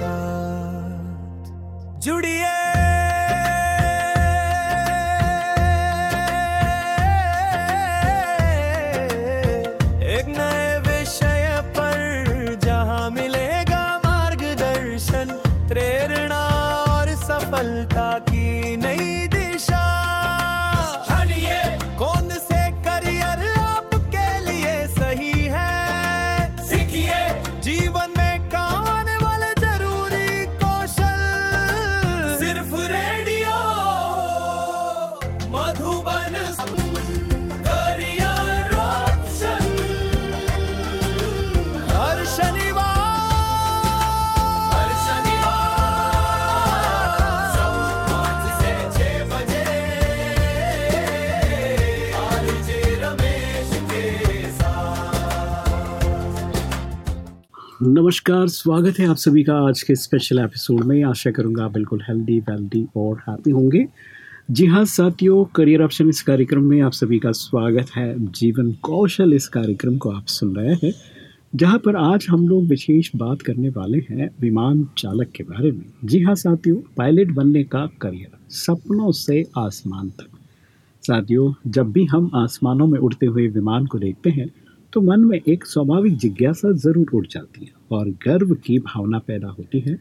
RJ Ramesh के साथ नमस्कार, स्वागत है आप सभी का आज के स्पेशल एपिसोड में। आशा करूँगा आप बिल्कुल हेल्दी वेल्दी और हैप्पी होंगे। जी हाँ साथियों करियर ऑप्शन इस कार्यक्रम में आप सभी का स्वागत है। जीवन कौशल इस कार्यक्रम को आप सुन रहे हैं, जहाँ पर आज हम लोग विशेष बात करने वाले हैं विमान चालक के बारे में। जी हाँ साथियों पायलट बनने का करियर सपनों से आसमान तक। साथियों, जब भी हम आसमानों में उड़ते हुए विमान को देखते हैं तो मन में एक स्वाभाविक जिज्ञासा ज़रूर उठ जाती है और गर्व की भावना पैदा होती है।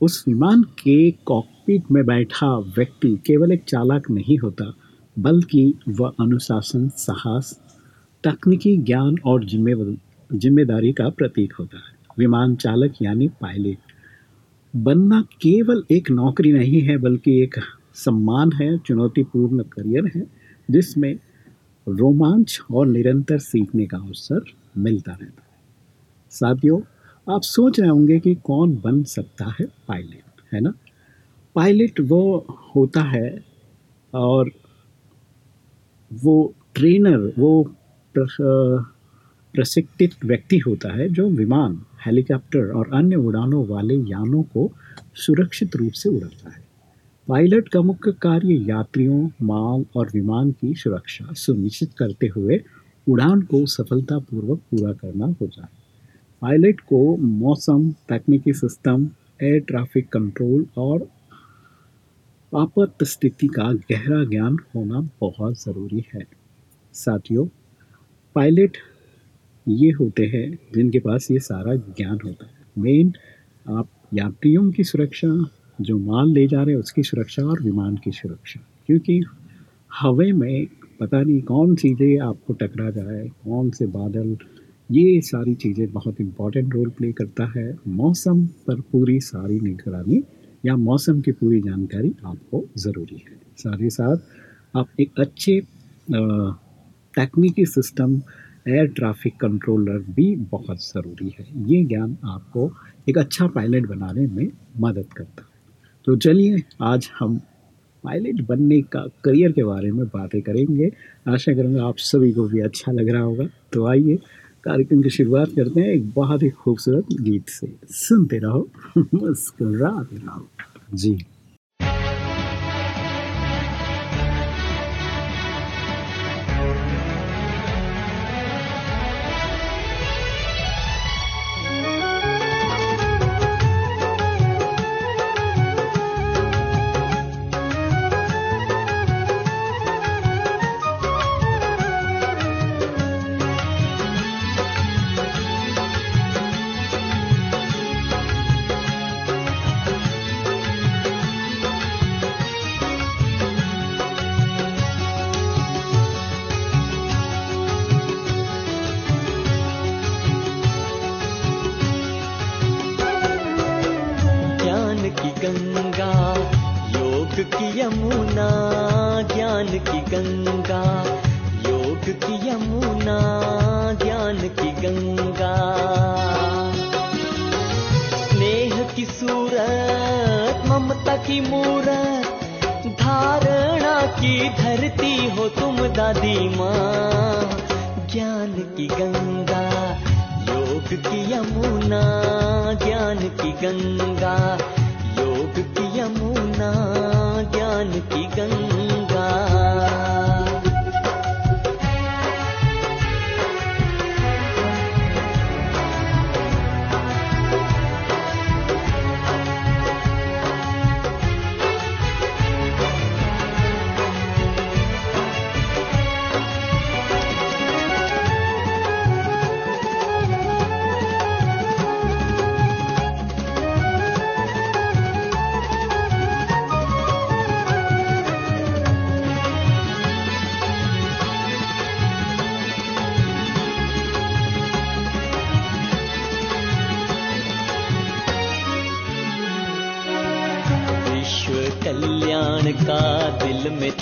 उस विमान के कॉकपिट में बैठा व्यक्ति केवल एक चालक नहीं होता, बल्कि वह अनुशासन, साहस, तकनीकी ज्ञान और जिम्मेवार ज़िम्मेदारी का प्रतीक होता है। विमान चालक यानी पायलट बनना केवल एक नौकरी नहीं है, बल्कि एक सम्मान है, चुनौतीपूर्ण करियर है, जिसमें रोमांच और निरंतर सीखने का अवसर मिलता रहता है। साथियों, आप सोच रहे होंगे कि कौन बन सकता है पायलट, है ना? पायलट वो होता है और वो ट्रेनर, वो प्रशिक्षित व्यक्ति होता है जो विमान, हेलीकॉप्टर और अन्य उड़ानों वाले यानों को सुरक्षित रूप से उड़ाता है। पायलट का मुख्य कार्य यात्रियों, माल और विमान की सुरक्षा सुनिश्चित करते हुए उड़ान को सफलतापूर्वक पूरा करना होता है पायलट को मौसम, तकनीकी सिस्टम, एयर ट्रैफ़िक कंट्रोल और आपात स्थिति का गहरा ज्ञान होना बहुत ज़रूरी है। साथियों, पायलट ये होते हैं जिनके पास ये सारा ज्ञान होता है। मेन, आप यात्रियों की सुरक्षा जो माल ले जा रहे हैं, उसकी सुरक्षा और विमान की सुरक्षा। क्योंकि हवा में पता नहीं कौन चीज़ें आपको टकरा जाए कौन से बादल, ये सारी चीज़ें बहुत इंपॉर्टेंट रोल प्ले करता है। मौसम पर पूरी सारी निगरानी या मौसम की पूरी जानकारी आपको ज़रूरी है। साथ ही साथ आप एक अच्छे तकनीकी सिस्टम एयर ट्रैफ़िक कंट्रोलर भी बहुत ज़रूरी है। ये ज्ञान आपको एक अच्छा पायलट बनाने में मदद करता है। तो चलिए, आज हम पायलट बनने का करियर के बारे में बातें करेंगे। आशा करूँगा आप सभी को भी अच्छा लग रहा होगा। तो आइए, कार्यक्रम की शुरुआत करते हैं एक बहुत ही खूबसूरत गीत से। सुनते रहो, मुस्कुराते रहो। जी।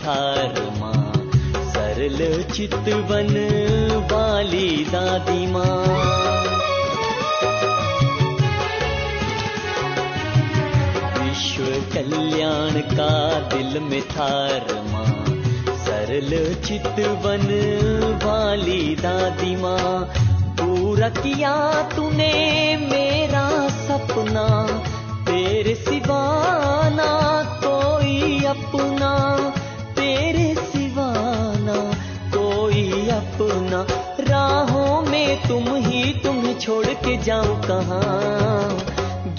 दिल में सरल चितवन वाली दादी माँ। विश्व कल्याण का दिल में था रमा सरल चितवन वाली दादी माँ। पूरा किया तूने मेरा सपना, तेरे सिवाना कोई अपना। छोड़ के जाऊँ कहाँ?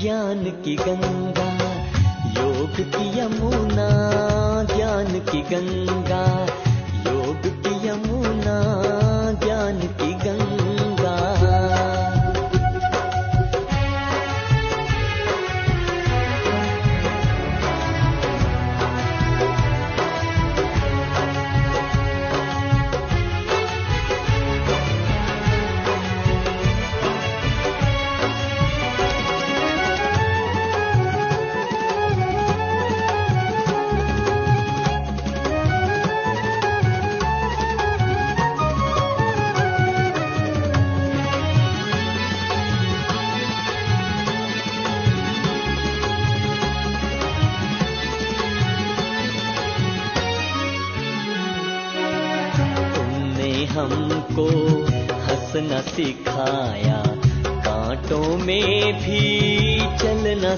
ज्ञान की गंगा योग की यमुना ज्ञान की गंगा।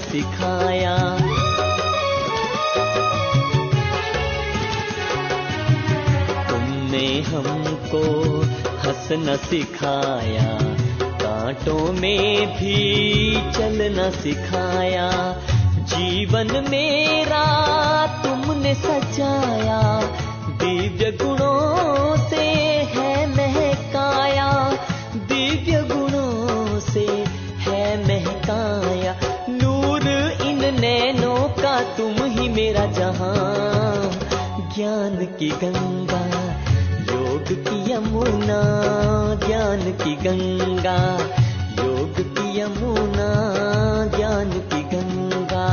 सिखाया। तुमने हमको हंसना सिखाया कांटों में भी चलना सिखाया जीवन मेरा तुमने सजाया। तुम ही मेरा जहाँ। ज्ञान की गंगा, योग की यमुना। ज्ञान की गंगा, योग की यमुना। ज्ञान की गंगा।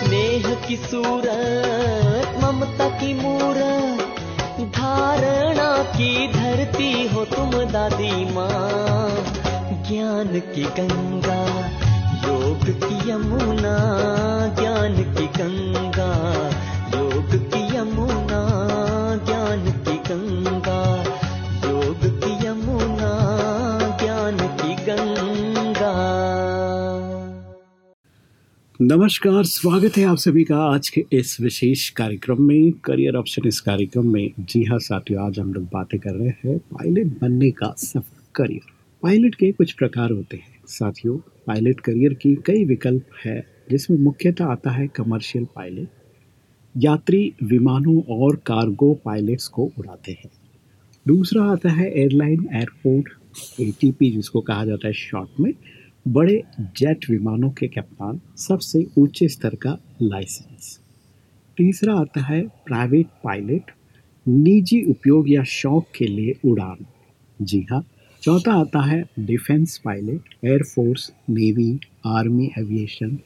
स्नेह की सूरत, ममता की मूरत, धारणा की धरती हो तुम दादी माँ। ज्ञान की गंगा योग की यमुना, ज्ञान की गंगा। योग की यमुना, ज्ञान की गंगा। योग की यमुना, ज्ञान की गंगा। नमस्कार, स्वागत है आप सभी का आज के इस विशेष कार्यक्रम में करियर ऑप्शन इस कार्यक्रम में। जी हाँ साथियों, आज हम लोग बातें कर रहे हैं पायलट बनने का सफ़र करियर पायलट के कुछ प्रकार होते हैं। साथियों पायलट करियर की कई विकल्प है, जिसमें मुख्यतः आता है कमर्शियल पायलट यात्री विमानों और कार्गो पायलट्स को उड़ाते हैं। दूसरा आता है एयरलाइन एयरपोर्ट एटीपी जिसको कहा जाता है शॉर्ट में। बड़े जेट विमानों के कप्तान, सबसे ऊँचे स्तर का लाइसेंस तीसरा आता है प्राइवेट पायलट निजी उपयोग या शौक के लिए उड़ान। जी हाँ चौथा आता है defence pilot air force navy, army, aviation.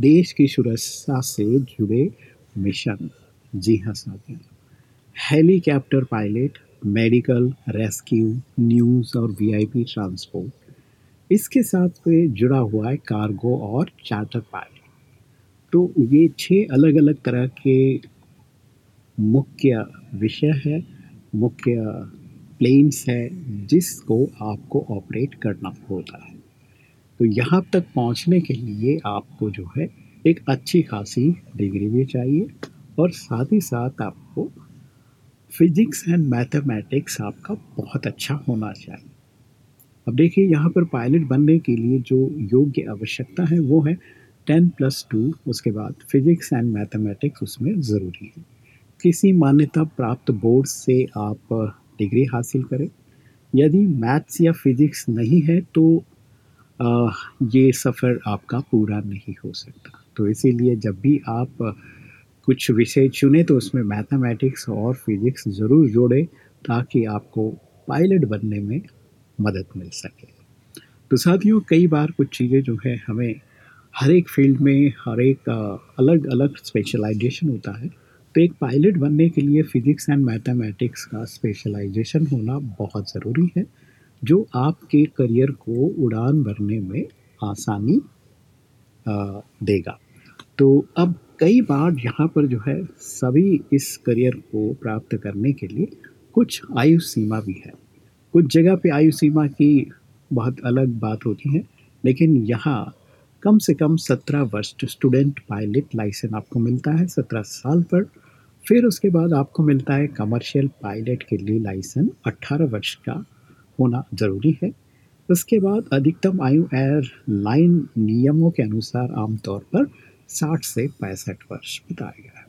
देश की सुरक्षा से जुड़े मिशन। जी हाँ साथियों। Helicopter pilot, medical, rescue, news और वीआईपी ट्रांसपोर्ट। इसके साथ में जुड़ा हुआ है कार्गो और चार्टर पायलट। तो ये छह अलग अलग तरह के मुख्य विषय है। मुख्य प्लेन्स है जिसको आपको ऑपरेट करना होता है। तो यहाँ तक पहुँचने के लिए आपको जो है एक अच्छी खासी डिग्री भी चाहिए और साथ ही साथ आपको फिजिक्स एंड मैथमेटिक्स आपका बहुत अच्छा होना चाहिए। अब देखिए, यहाँ पर पायलट बनने के लिए जो योग्य आवश्यकता है वो है टेन प्लस टू उसके बाद फिजिक्स एंड मैथमेटिक्स उसमें ज़रूरी है। किसी मान्यता प्राप्त बोर्ड से आप डिग्री हासिल करें। यदि मैथ्स या फिजिक्स नहीं है तो आ, ये सफ़र आपका पूरा नहीं हो सकता। तो इसीलिए जब भी आप कुछ विषय चुने तो उसमें मैथमेटिक्स और फिजिक्स ज़रूर जोड़ें ताकि आपको पायलट बनने में मदद मिल सके। तो साथियों कई बार कुछ चीज़ें जो है हमें हर एक फ़ील्ड में हर एक अलग अलग स्पेशलाइजेशन होता है। तो एक पायलट बनने के लिए फिजिक्स एंड मैथमेटिक्स का स्पेशलाइजेशन होना बहुत ज़रूरी है, जो आपके करियर को उड़ान भरने में आसानी देगा। तो अब कई बार यहाँ पर जो है सभी इस करियर को प्राप्त करने के लिए कुछ आयु सीमा भी है। कुछ जगह पे आयु सीमा की बहुत अलग बात होती है, लेकिन यहाँ कम से कम सत्रह वर्ष स्टूडेंट पायलट लाइसेंस आपको मिलता है, सत्रह साल पर। फिर उसके बाद आपको मिलता है कमर्शियल पायलट के लिए लाइसेंस अट्ठारह वर्ष का होना ज़रूरी है। उसके बाद अधिकतम आयु एयरलाइन नियमों के अनुसार आमतौर पर 60 से पैंसठ वर्ष बताया गया है।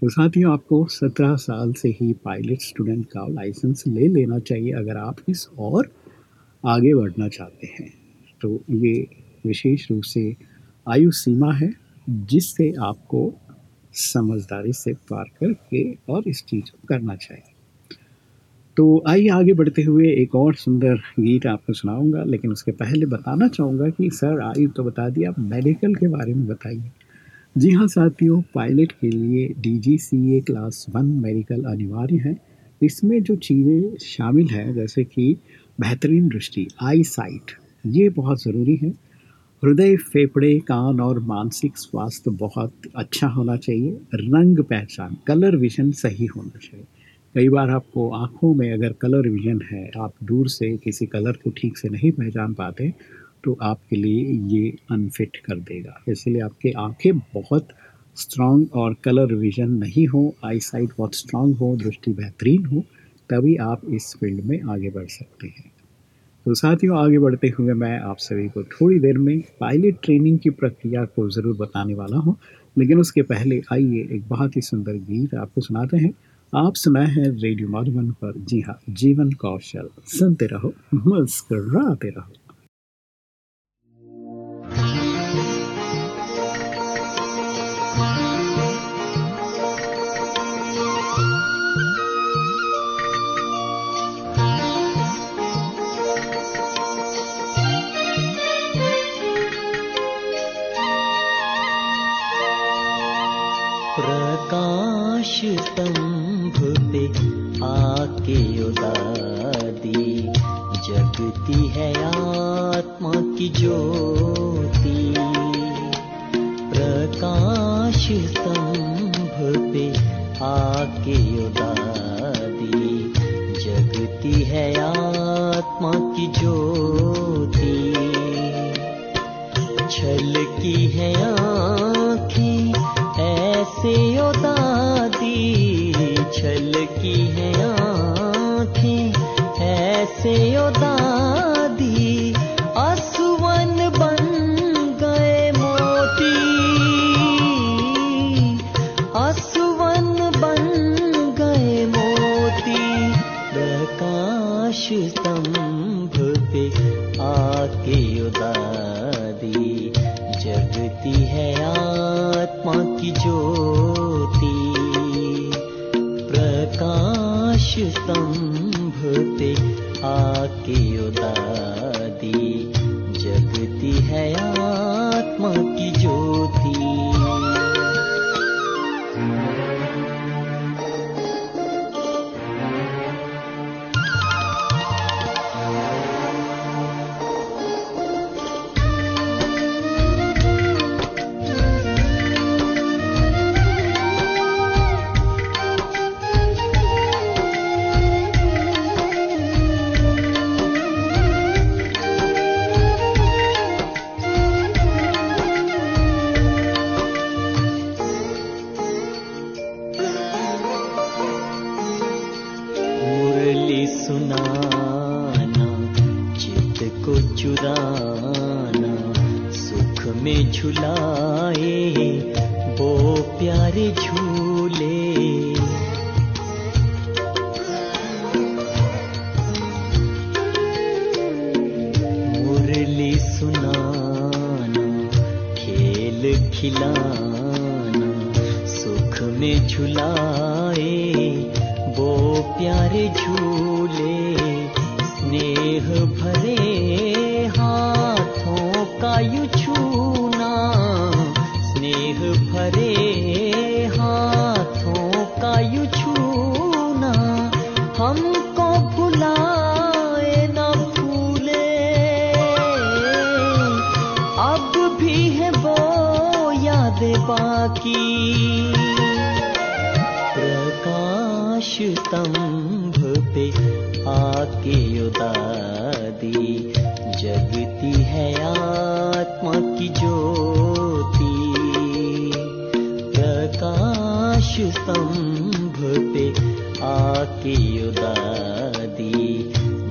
तो साथियों, आपको 17 साल से ही पायलट स्टूडेंट का लाइसेंस ले लेना चाहिए अगर आप इस और आगे बढ़ना चाहते हैं। तो ये विशेष रूप से आयु सीमा है, जिससे आपको समझदारी से पार करके और इस चीज़ को करना चाहिए। तो आइए आगे बढ़ते हुए एक और सुंदर गीत आपको सुनाऊँगा, लेकिन उसके पहले बताना चाहूँगा कि सर आयु तो बता दिया आप मेडिकल के बारे में बताइए। जी हाँ साथियों, पायलट के लिए D G C A class one medical अनिवार्य है। इसमें जो चीज़ें शामिल हैं, जैसे कि बेहतरीन दृष्टि आई साइट ये बहुत ज़रूरी है। हृदय फेफड़े, कान और मानसिक स्वास्थ्य बहुत अच्छा होना चाहिए। रंग पहचान कलर विजन सही होना चाहिए। कई बार आपको आँखों में अगर कलर विजन है, आप दूर से किसी कलर को ठीक से नहीं पहचान पाते तो आपके लिए ये अनफिट कर देगा। इसलिए आपके आँखें बहुत स्ट्रांग और कलर विजन नहीं हो आई साइट बहुत स्ट्रांग हो, दृष्टि बेहतरीन हो, तभी आप इस फ़ील्ड में आगे बढ़ सकते हैं। तो साथियों, आगे बढ़ते हुए मैं आप सभी को थोड़ी देर में पायलट ट्रेनिंग की प्रक्रिया को ज़रूर बताने वाला हूँ। लेकिन उसके पहले आइए एक बहुत ही सुंदर गीत आपको सुनाते हैं। आप सुनाए हैं रेडियो मधुबन पर। जी हाँ जीवन कौशल। सुनते रहो, मुस्कराते रहो। आके उदादी। जगती है आत्मा की ज्योति। प्रकाश स्तंभ पे आके उदादी। जगती है आत्मा की ज्योति। छल की है आँखें, ऐसे ओ दादी छल की है आँखें ऐसे ओ भूते आके उदादि है आत्मा की ज्योति। प्रकाशतंभूते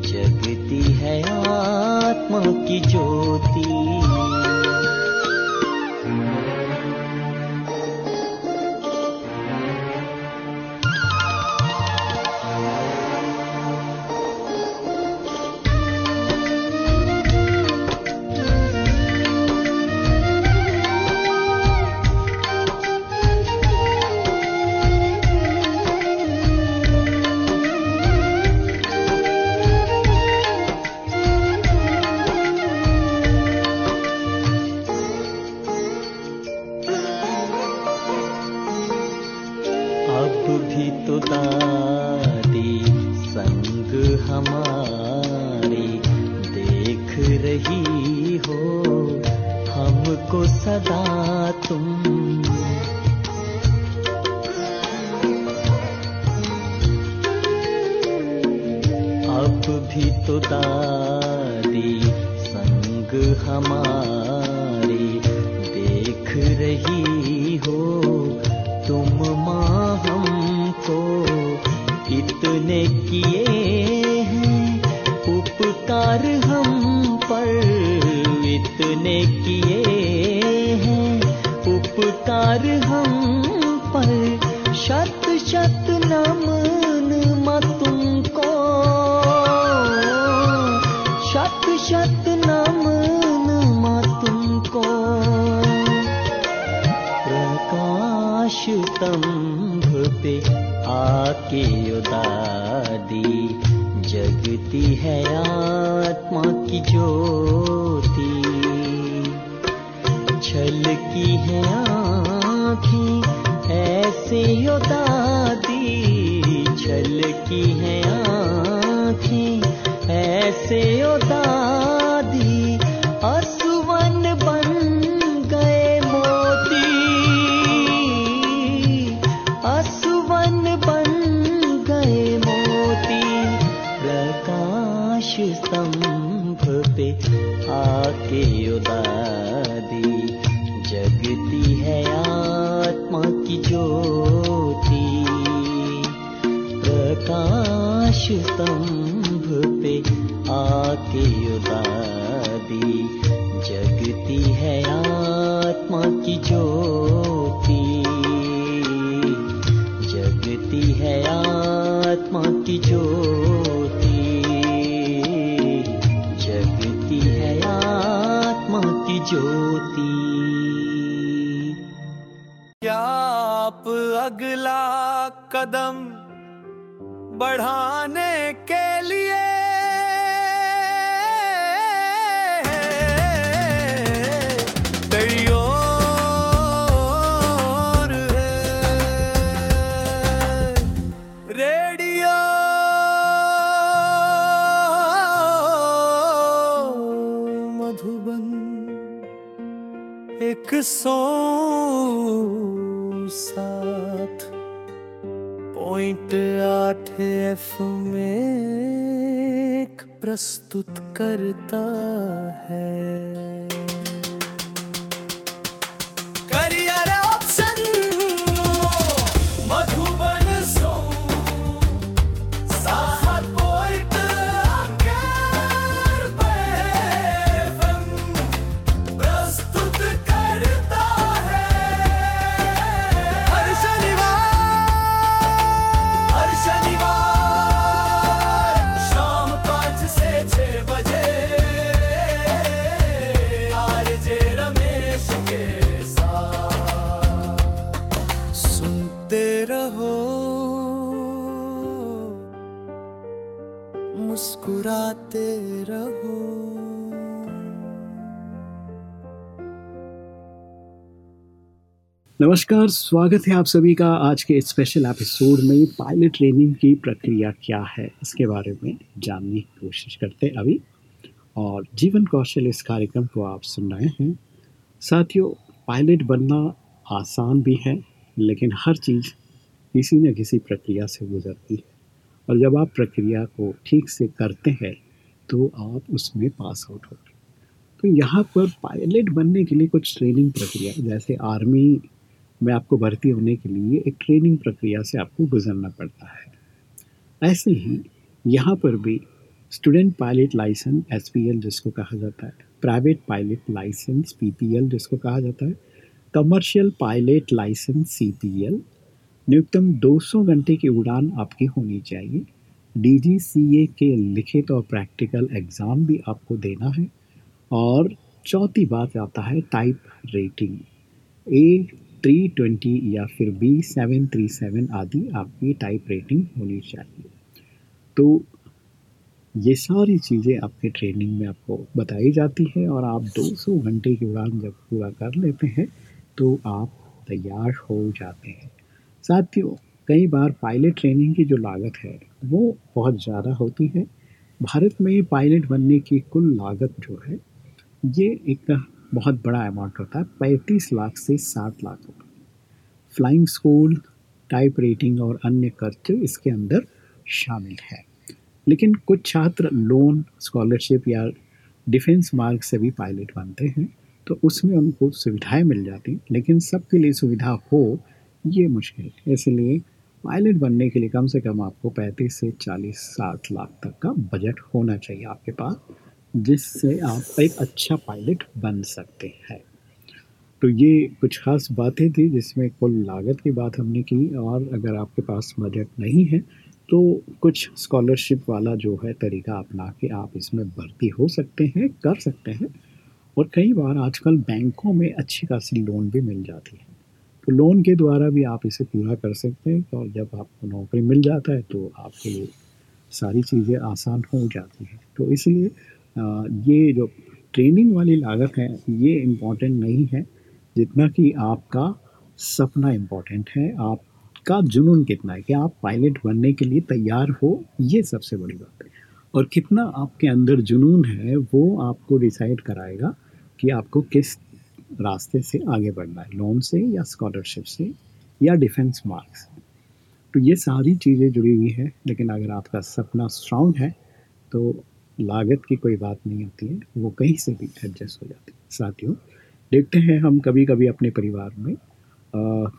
जगती है आत्मा की ज्योति। संग भी तो दारी संग हमारी। देख रही हो तुम माँ हमको इतने किए के उदादी जगती है आत्मा की ज्योति। छलकी है आँखें ऐसे योदा नमस्कार, स्वागत है आप सभी का आज के स्पेशल एपिसोड में पायलट ट्रेनिंग की प्रक्रिया क्या है, इसके बारे में जानने की कोशिश करते हैं अभी। और जीवन कौशल इस कार्यक्रम को आप सुन रहे हैं। साथियों पायलट बनना आसान भी है, लेकिन हर चीज़ किसी न किसी प्रक्रिया से गुजरती है। और जब आप प्रक्रिया को ठीक से करते हैं तो आप उसमें पास आउट होते तो यहाँ पर पायलट बनने के लिए कुछ ट्रेनिंग प्रक्रिया, जैसे आर्मी में आपको भर्ती होने के लिए एक ट्रेनिंग प्रक्रिया से आपको गुजरना पड़ता है। ऐसे ही यहाँ पर भी स्टूडेंट पायलट लाइसेंस SPL जिसको कहा जाता है प्राइवेट पायलट लाइसेंस PPL जिसको कहा जाता है कमर्शियल पायलट लाइसेंस सी न्यूनतम 200 घंटे की उड़ान आपकी होनी चाहिए। डीजीसीए के लिखित और प्रैक्टिकल एग्ज़ाम भी आपको देना है और चौथी बात आता है type rating A three twenty या फिर बी सेवन थ्री सेवन आदि आपकी टाइप रेटिंग होनी चाहिए। तो ये सारी चीज़ें आपके ट्रेनिंग में आपको बताई जाती है और आप 200 घंटे की उड़ान जब पूरा कर लेते हैं तो आप तैयार हो जाते हैं। साथियों, कई बार पायलट ट्रेनिंग की जो लागत है, वो बहुत ज़्यादा होती है। भारत में पायलट बनने की कुल लागत जो है, ये एक बहुत बड़ा अमाउंट होता है, पैंतीस लाख से साठ लाख रुपये फ्लाइंग स्कूल टाइप रेटिंग और अन्य खर्च इसके अंदर शामिल है। लेकिन कुछ छात्र लोन स्कॉलरशिप या डिफेंस मार्ग से भी पायलट बनते हैं तो उसमें उनको सुविधाएँ मिल जाती लेकिन सबके लिए सुविधा हो, ये मुश्किल है। इसलिए पायलट बनने के लिए कम से कम आपको पैंतीस से चालीस, साठ लाख तक का बजट होना चाहिए आपके पास। जिससे आप एक अच्छा पायलट बन सकते हैं। तो ये कुछ खास बातें थी जिसमें कुल लागत की बात हमने की और अगर आपके पास बजट नहीं है तो कुछ स्कॉलरशिप वाला जो है तरीका अपना के आप इसमें भर्ती हो सकते हैं, कर सकते हैं। और कई बार आजकल बैंकों में अच्छी खासी लोन भी मिल जाती है। तो लोन के द्वारा भी आप इसे पूरा कर सकते हैं और जब आपको नौकरी मिल जाता है तो आपके लिए सारी चीज़ें आसान हो जाती हैं। तो इसलिए ये जो ट्रेनिंग वाली लागत है, ये इंपॉर्टेंट नहीं है, जितना कि आपका सपना इंपॉर्टेंट है, आपका जुनून कितना है, कि आप पायलट बनने के लिए तैयार हो, ये सबसे बड़ी बात है। और कितना आपके अंदर जुनून है, वो आपको डिसाइड कराएगा कि आपको किस रास्ते से आगे बढ़ना है लोन से या स्कॉलरशिप से या डिफेंस मार्क्स तो ये सारी चीज़ें जुड़ी हुई हैं, लेकिन अगर आपका सपना स्ट्रांग है तो लागत की कोई बात नहीं होती है वो कहीं से भी एडजस्ट हो जाती है। साथियों देखते हैं हम कभी कभी अपने परिवार में आ,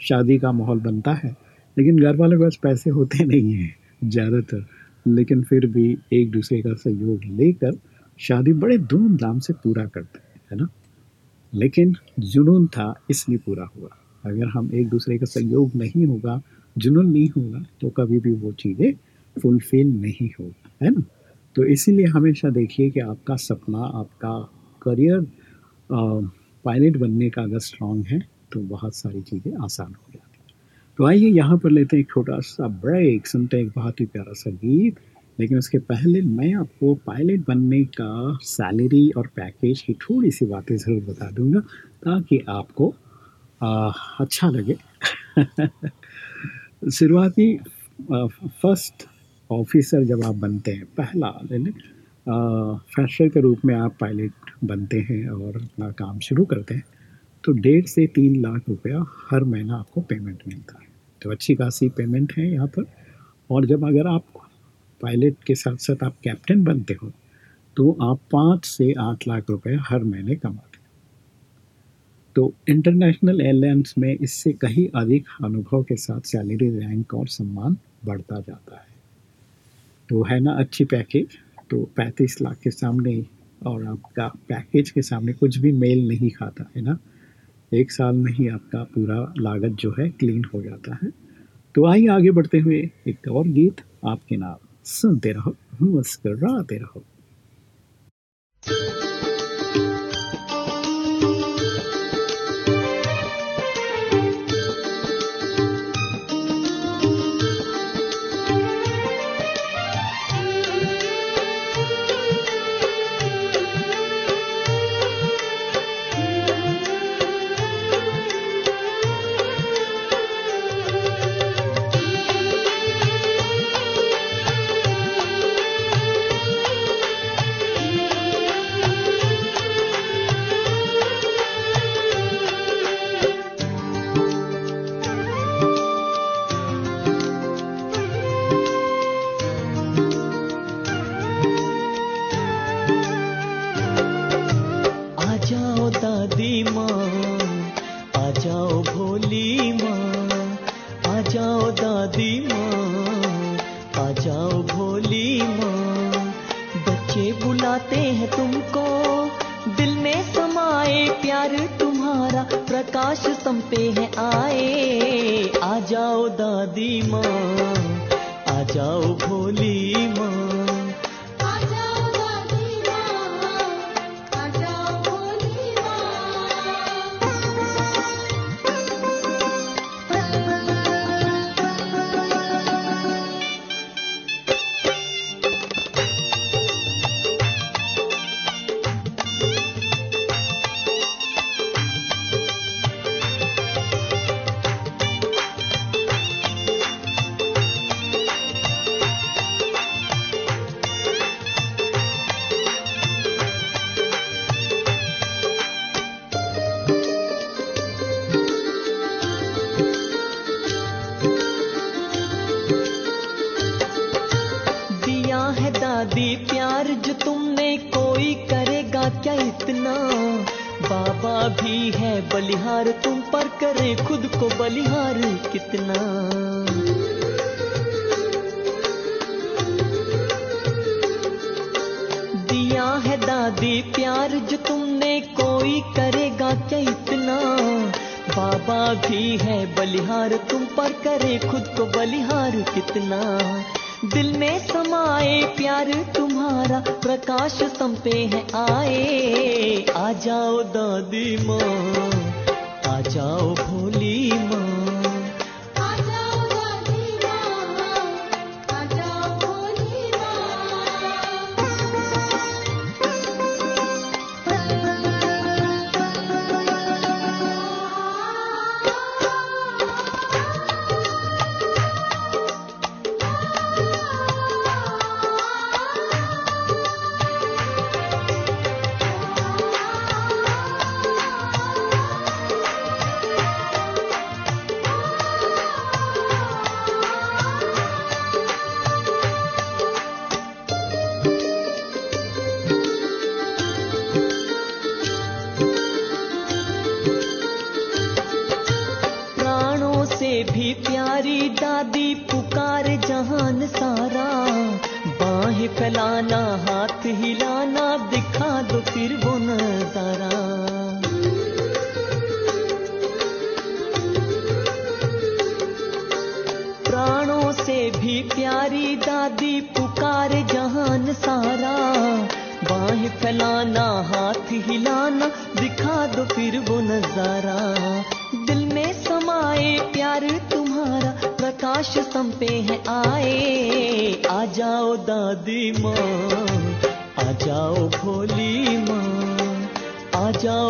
शादी का माहौल बनता है लेकिन घर वालों के पास पैसे होते नहीं हैं ज़्यादातर लेकिन फिर भी एक दूसरे का सहयोग लेकर शादी बड़े धूमधाम से पूरा करते हैं है ना? लेकिन जुनून था इसलिए पूरा हुआ। अगर हम एक दूसरे का सहयोग नहीं होगा जुनून नहीं होगा तो कभी भी वो चीज़ें फुलफिल नहीं होगा। है ना? तो इसीलिए हमेशा देखिए कि आपका सपना आपका करियर पायलट बनने का अगर स्ट्रांग है तो बहुत सारी चीज़ें आसान हो जाती हैं। तो आइए यहाँ पर लेते हैं एक छोटा सा ब्रेक सुनते हैं एक बहुत ही प्यारा सा गीत। लेकिन उसके पहले मैं आपको पायलट बनने का सैलरी और पैकेज की थोड़ी सी बातें ज़रूर बता दूँगा ताकि आपको आ, अच्छा लगे। शुरुआती फ़र्स्ट ऑफिसर जब आप बनते हैं, पहला फ्रेशर के रूप में आप पायलट बनते हैं और अपना काम शुरू करते हैं तो डेढ़ से तीन लाख रुपया हर महीना आपको पेमेंट मिलता है। तो अच्छी खासी पेमेंट है यहाँ पर। और जब अगर आप पायलट के साथ साथ आप कैप्टन बनते हो तो आप पाँच से आठ लाख रुपए हर महीने कमाते तो इंटरनेशनल एयरलाइंस में इससे कहीं अधिक अनुभव के साथ सैलरी रैंक और सम्मान बढ़ता जाता है। तो है ना अच्छी पैकेज तो पैंतीस लाख के सामने और आपका पैकेज के सामने कुछ भी मेल नहीं खाता, है ना? एक साल में ही आपका पूरा लागत जो है क्लीन हो जाता है। तो आइए आगे बढ़ते हुए एक और गीत आपके नाम सुनते रहो मुस्कराते रहो।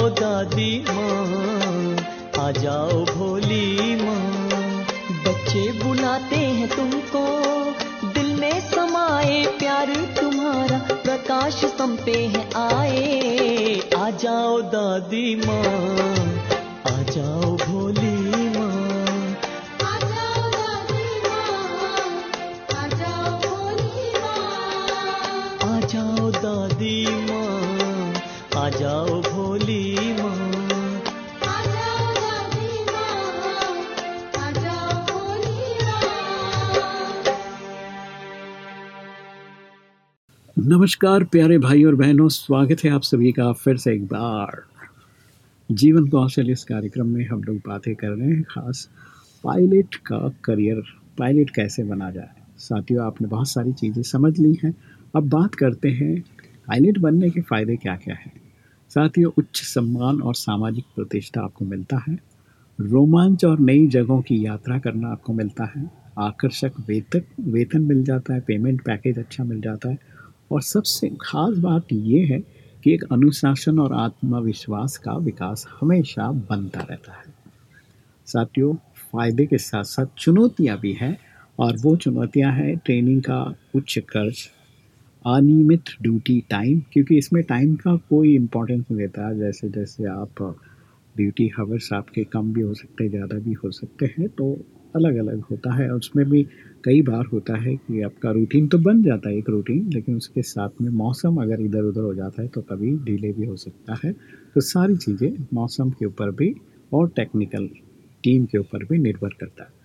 दादी माँ, आ जाओ भोली माँ। बच्चे बुलाते हैं तुमको, दिल में समाए प्यार तुम्हारा, प्रकाश सम पे है आए। आ जाओ दादी माँ, आ जाओ भोली नमस्कार प्यारे भाई और बहनों, स्वागत है आप सभी का फिर से एक बार। जीवन कौशल इस कार्यक्रम में हम लोग बातें कर रहे हैं, खास पायलट का करियर, पायलट कैसे बना जाए। साथियों, आपने बहुत सारी चीज़ें समझ ली हैं। अब बात करते हैं, पायलट बनने के फ़ायदे क्या क्या हैं। साथियों, उच्च सम्मान और सामाजिक प्रतिष्ठा आपको मिलता है। रोमांच और नई जगहों की यात्रा करना आपको मिलता है। आकर्षक वेतन वेतन मिल जाता है पेमेंट पैकेज अच्छा मिल जाता है। और सबसे खास बात यह है कि एक अनुशासन और आत्मविश्वास का विकास हमेशा बनता रहता है। साथियों, फ़ायदे के साथ साथ चुनौतियाँ भी हैं और वो चुनौतियाँ हैं ट्रेनिंग का उच्च खर्च, अनियमित ड्यूटी टाइम, क्योंकि इसमें टाइम का कोई इम्पोर्टेंस नहीं रहता। जैसे जैसे आप ड्यूटी हावर्स आपके कम भी हो सकते हैं, ज़्यादा भी हो सकते हैं तो अलग अलग होता है उसमें भी कई बार होता है कि आपका रूटीन तो बन जाता है एक रूटीन लेकिन उसके साथ में मौसम अगर इधर उधर हो जाता है तो कभी डिले भी हो सकता है। तो सारी चीज़ें मौसम के ऊपर भी और टेक्निकल टीम के ऊपर भी निर्भर करता है।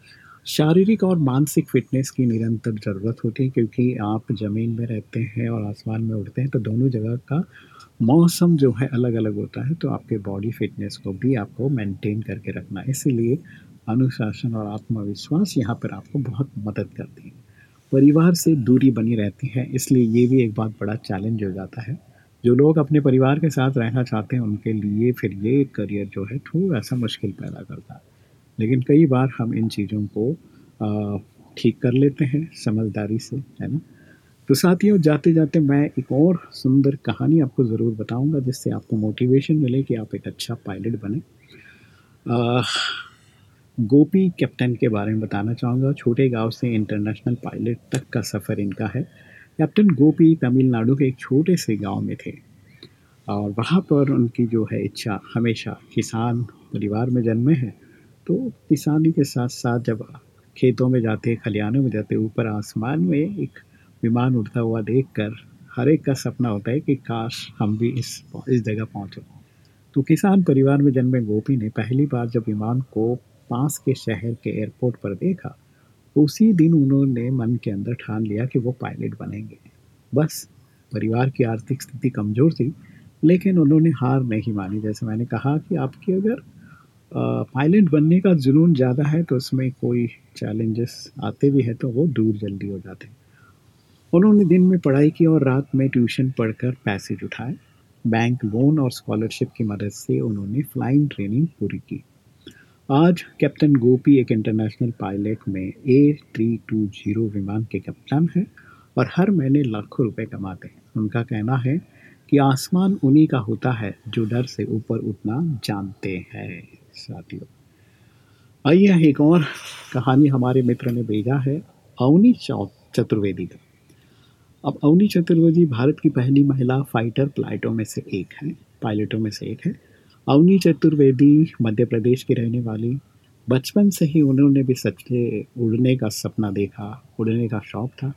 शारीरिक और मानसिक फिटनेस की निरंतर ज़रूरत होती है क्योंकि आप ज़मीन में रहते हैं और आसमान में उड़ते हैं तो दोनों जगह का मौसम जो है अलग अलग होता है तो आपके बॉडी फिटनेस को भी आपको मेंटेन करके रखना है। इसीलिए अनुशासन और आत्मविश्वास यहाँ पर आपको बहुत मदद करती है। परिवार से दूरी बनी रहती है, इसलिए ये भी एक बहुत बड़ा चैलेंज हो जाता है। जो लोग अपने परिवार के साथ रहना चाहते हैं, उनके लिए फिर ये करियर जो है थोड़ा सा मुश्किल पैदा करता है। लेकिन कई बार हम इन चीज़ों को ठीक कर लेते हैं समझदारी से, है ना? तो साथियों जाते जाते मैं एक और सुंदर कहानी आपको ज़रूर बताऊँगा, जिससे आपको मोटिवेशन मिले कि आप एक अच्छा पायलट बने। गोपी, कैप्टन के बारे में बताना चाहूँगा। छोटे गाँव से इंटरनेशनल पायलट तक का सफ़र इनका है। कैप्टन गोपी तमिलनाडु के एक छोटे से गाँव में थे। और वहाँ पर उनकी जो है इच्छा हमेशा किसान परिवार में जन्मे हैं। तो किसानी के साथ साथ जब खेतों में जाते, खलिहानों में जाते, ऊपर आसमान में एक विमान उड़ता हुआ देखकर हर एक का सपना होता है कि काश हम भी इस इस जगह पहुँचें। तो किसान परिवार में जन्मे गोपी ने पहली बार जब विमान को पास के शहर के एयरपोर्ट पर देखा, उसी दिन उन्होंने मन के अंदर ठान लिया कि वो पायलट बनेंगे। बस, परिवार की आर्थिक स्थिति कमज़ोर थी, लेकिन उन्होंने हार नहीं मानी। जैसे मैंने कहा कि आपकी अगर पायलट बनने का जुनून ज़्यादा है तो उसमें कोई चैलेंजेस आते भी हैं तो वो दूर जल्दी हो जाते हैं। उन्होंने दिन में पढ़ाई की और रात में ट्यूशन पढ़कर पैसे जुटाए बैंक लोन और स्कॉलरशिप की मदद से उन्होंने फ्लाइंग ट्रेनिंग पूरी की। आज कैप्टन गोपी एक इंटरनेशनल पायलट में ए थ्री टू ज़ीरो विमान के कप्तान हैं और हर महीने लाखों रुपए कमाते हैं। उनका कहना है कि आसमान उन्हीं का होता है जो डर से ऊपर उठना जानते हैं, साथियों। आइए एक और कहानी हमारे मित्र ने भेजा है, अवनी चतुर्वेदी का। अब अवनी चतुर्वेदी भारत की पहली महिला फाइटर पायलटों में से एक है, पायलटों में से एक है। अवनी चतुर्वेदी मध्य प्रदेश की रहने वाली। बचपन से ही उन्होंने भी सच्चे उड़ने का सपना देखा, उड़ने का शौक था।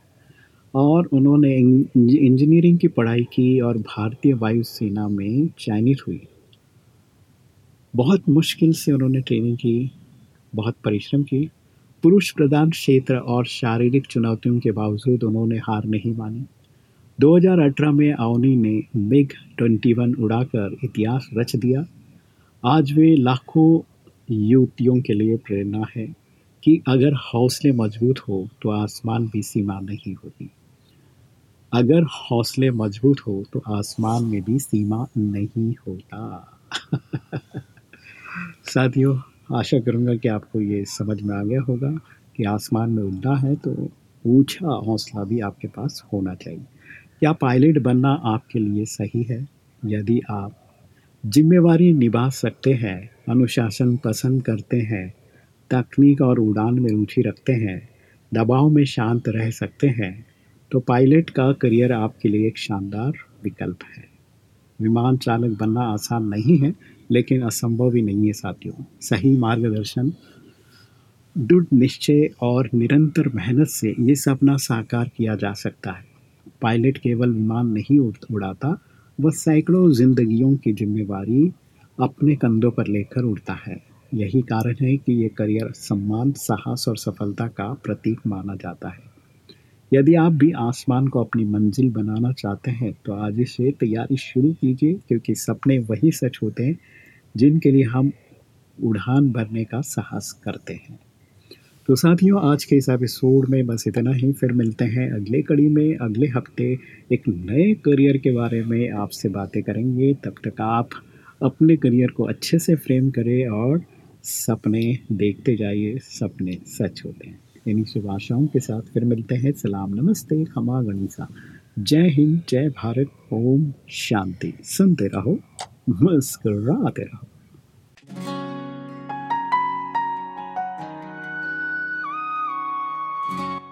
और उन्होंने इंजीनियरिंग की पढ़ाई की और भारतीय वायुसेना में चयनित हुई। बहुत मुश्किल से उन्होंने ट्रेनिंग की, बहुत परिश्रम की। पुरुष प्रधान क्षेत्र और शारीरिक चुनौतियों के बावजूद उन्होंने हार नहीं मानी। 2018 में अवनी ने मिग 21 उड़ाकर इतिहास रच दिया। आज वे लाखों युवतियों के लिए प्रेरणा है कि अगर हौसले मज़बूत हो तो आसमान भी सीमा नहीं होती। अगर हौसले मज़बूत हो तो आसमान में भी सीमा नहीं होता। साथियों, आशा करूँगा कि आपको ये समझ में आ गया होगा कि आसमान में उड़ना है तो ऊँचा हौसला भी आपके पास होना चाहिए। क्या पायलट बनना आपके लिए सही है? यदि आप जिम्मेवारी निभा सकते हैं, अनुशासन पसंद करते हैं, तकनीक और उड़ान में रुचि रखते हैं, दबाव में शांत रह सकते हैं तो पायलट का करियर आपके लिए एक शानदार विकल्प है। विमान चालक बनना आसान नहीं है, लेकिन असंभव भी नहीं है साथियों। सही मार्गदर्शन, दृढ़ निश्चय और निरंतर मेहनत से ये सपना साकार किया जा सकता है। पायलट केवल विमान नहीं उड़ाता वह सैकड़ों जिंदगियों की जिम्मेवारी अपने कंधों पर लेकर उड़ता है। यही कारण है कि ये करियर सम्मान, साहस और सफलता का प्रतीक माना जाता है। यदि आप भी आसमान को अपनी मंजिल बनाना चाहते हैं तो आज से तैयारी शुरू कीजिए, क्योंकि सपने वही सच होते हैं जिनके लिए हम उड़ान भरने का साहस करते हैं। तो साथियों, आज के इस एपिसोड में बस इतना ही। फिर मिलते हैं अगले कड़ी में, अगले हफ़्ते, एक नए करियर के बारे में आपसे बातें करेंगे। तब तक आप अपने करियर को अच्छे से फ्रेम करें और सपने देखते जाइए, सपने सच होते हैं। इन्हीं शुभ आशाओं के साथ फिर मिलते हैं। सलाम, नमस्ते, खमा गणिसा। जय हिंद, जय भारत, ओम शांति। सुनते रहो, मुस्कुराते रहो।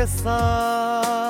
रमेश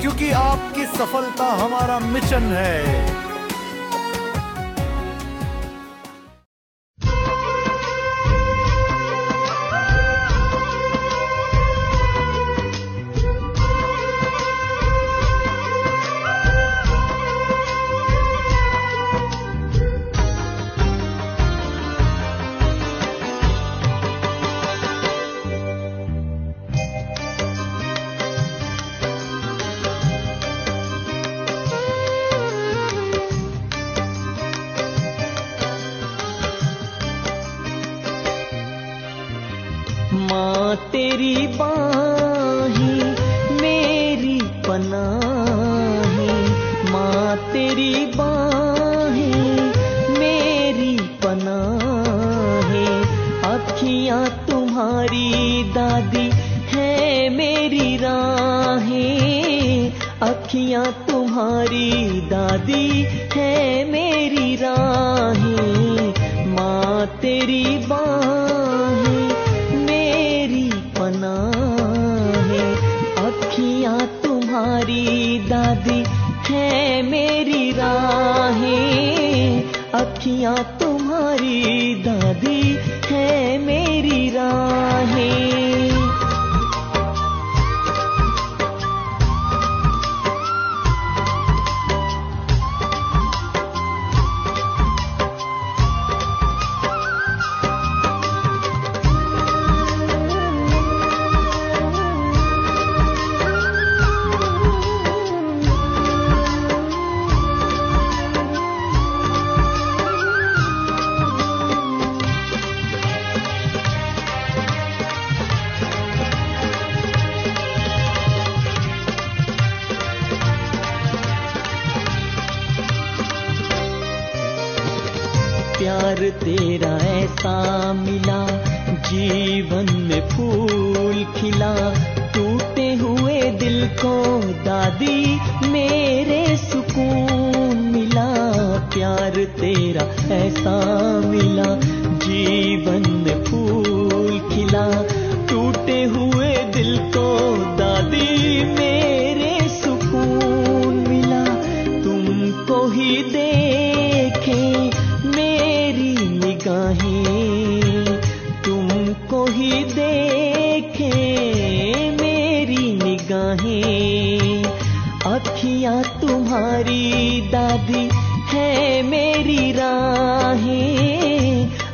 क्योंकि आपकी सफलता हमारा मिशन है।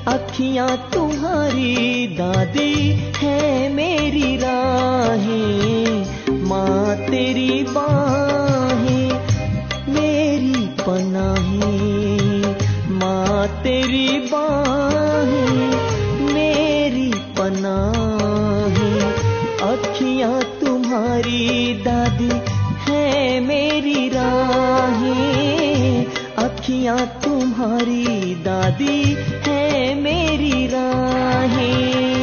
अखियाँ तुम्हारी दादी है मेरी राहें। माँ तेरी बाहें, मेरी पनाहें। माँ तेरी बाहें, मेरी पनाहें। अखियाँ तुम्हारी दादी है मेरी राहें। अखियाँ तुम्हारी दादी है मेरी राहें।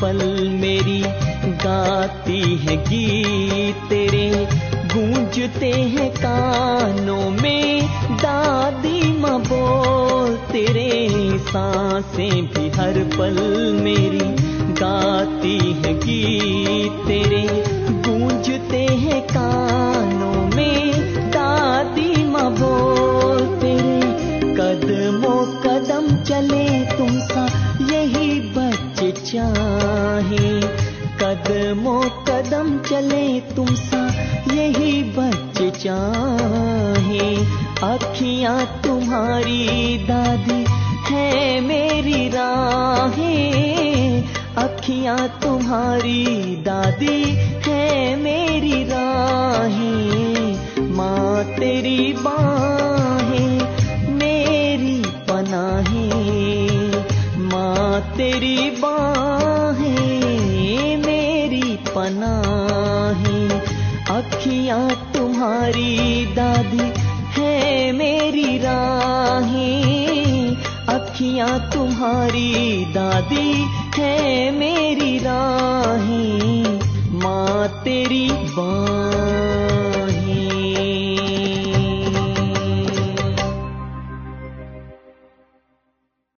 पल मेरी गाती है गीत, तेरे गूंजते हैं कानों में। दादी माँ बोल, तेरे साँसें भी हर पल मेरी गाती है गीत, तेरे गूंजते हैं कानों। कदमों कदम चले तुम सा यही बच्चे चाहे। अखियाँ तुम्हारी दादी है मेरी राहें। अखियाँ तुम्हारी दादी है मेरी राहें। माँ तेरी बाहें, मेरी पनाहें। माँ तेरी बाहें। अखियाँ तुम्हारी दादी है मेरी राहें अखियाँ तुम्हारी दादी है मेरी राहें माँ तेरी बाँ